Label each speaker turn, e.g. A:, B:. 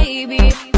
A: baby.